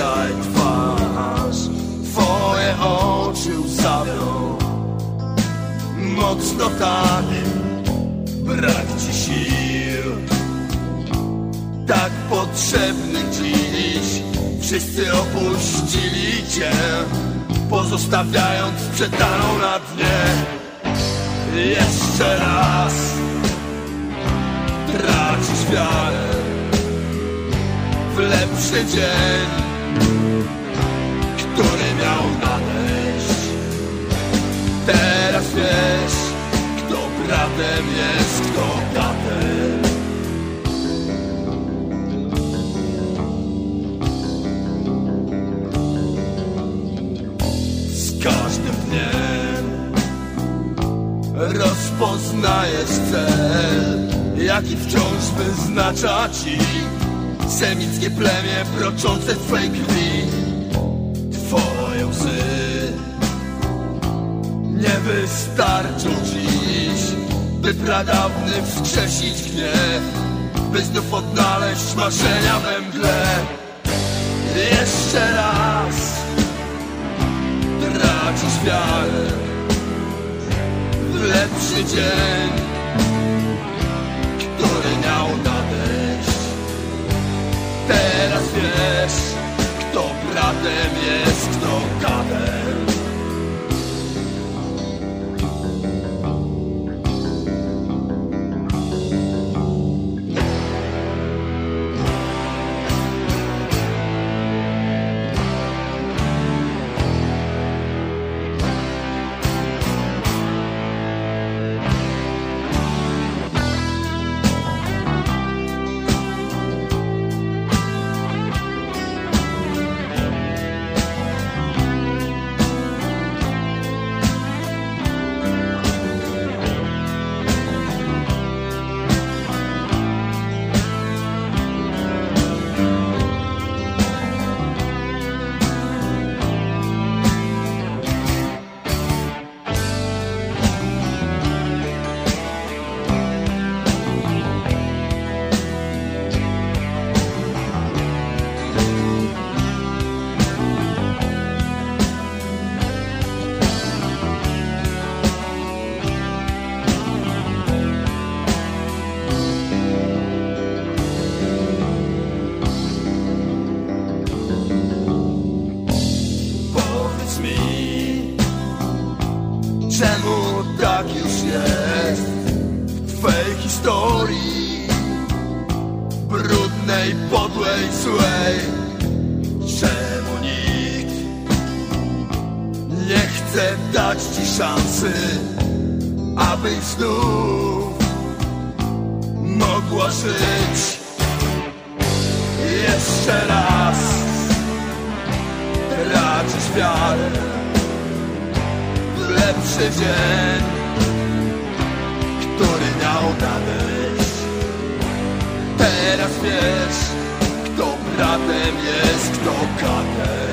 dzisiaj twarz Twoje oczy łzawią Mocno tak. Brak ci sił. Tak potrzebnych dziś. Wszyscy opuścili cię Pozostawiając przetaną na dnie. Jeszcze raz. Tracisz wiarę W lepszy dzień Który miał nadejść? Teraz wiesz Kto bratem jest, kto bratem Z każdym dniem Rozpoznajesz cel Jaki wciąż wyznacza ci Semickie plemię proczące w krwi. Twoje łzy Nie wystarczą dziś By pradawny wskrzesić gniew By znów odnaleźć marzenia we mgle. Jeszcze raz Tracisz wiarę W lepszy dzień historii Brudnej, podłej, złej. Czemu nikt Nie chce dać ci szansy Abyś znów Mogła żyć? Jeszcze raz tracisz wiarę w lepszy dzień, Teraz wiesz, kto bratem jest, kto katem.